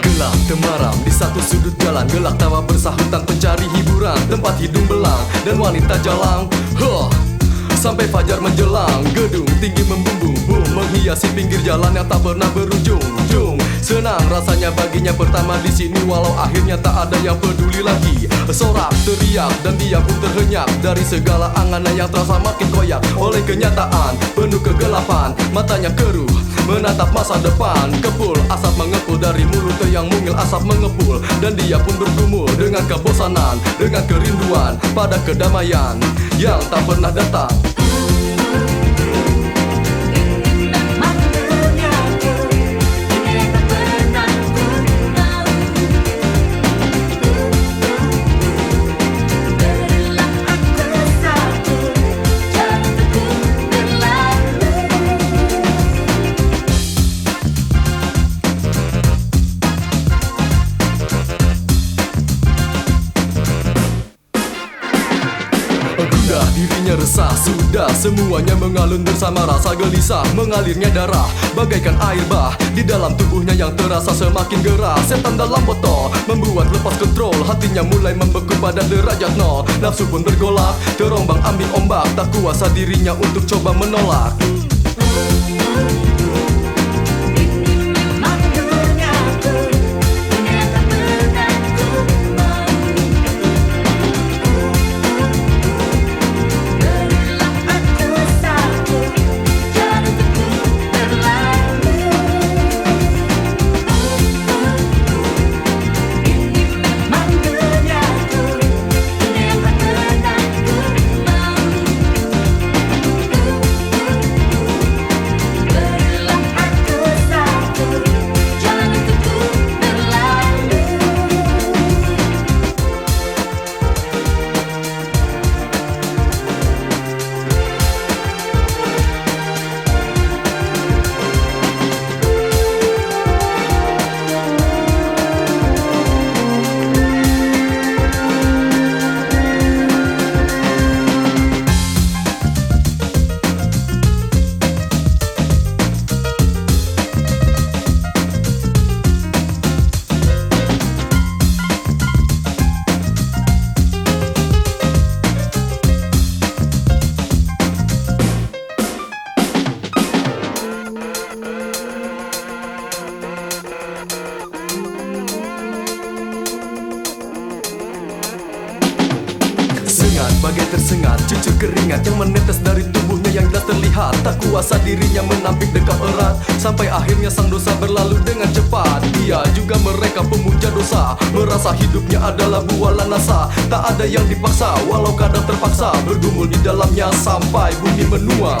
gelap temaram di satu sudut jalan Gelak tawa bersahutan pencari hiburan Tempat hidung belang dan wanita jalang. Huh. Sampai fajar menjelang Gedung tinggi membumbung. Boom menghiasi pinggir jalan yang tak pernah berujung. Jung Senang rasanya baginya pertama di sini. Walau akhirnya tak ada yang peduli lagi. Sorak, teriak dan dia pun terhenyak. Dari segala angan yang terasa makin koyak. Oleh kenyataan penuh kegelapan. Matanya keruh menatap masa depan. Kepul asap mengepul dari mulut yang mungil asap mengepul. Dan dia pun bergumul dengan kebosanan Dengan kerinduan pada kedamaian Yang tak pernah datang dirinya resah. Sudah semuanya mengalun bersama rasa gelisah. Mengalirnya darah bagaikan air bah. Di dalam tubuhnya yang terasa semakin gerah. Setan dalam botol membuat lepas kontrol. Hatinya mulai membeku pada derajat nol. Nafsu pun bergolak terombang ambing ombak. Tak kuasa dirinya untuk coba menolak bagai tersengat Cucur keringat yang menetes dari tubuhnya yang jelas terlihat. Tak kuasa dirinya menampik dekat erat. Sampai akhirnya sang dosa berlalu dengan cepat. Dia juga mereka pemuja dosa. Merasa hidupnya adalah bualan nasa Tak ada yang dipaksa walau kadang terpaksa. Bergumul di dalamnya sampai bumi menua